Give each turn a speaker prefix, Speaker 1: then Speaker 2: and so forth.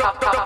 Speaker 1: Pop, pop.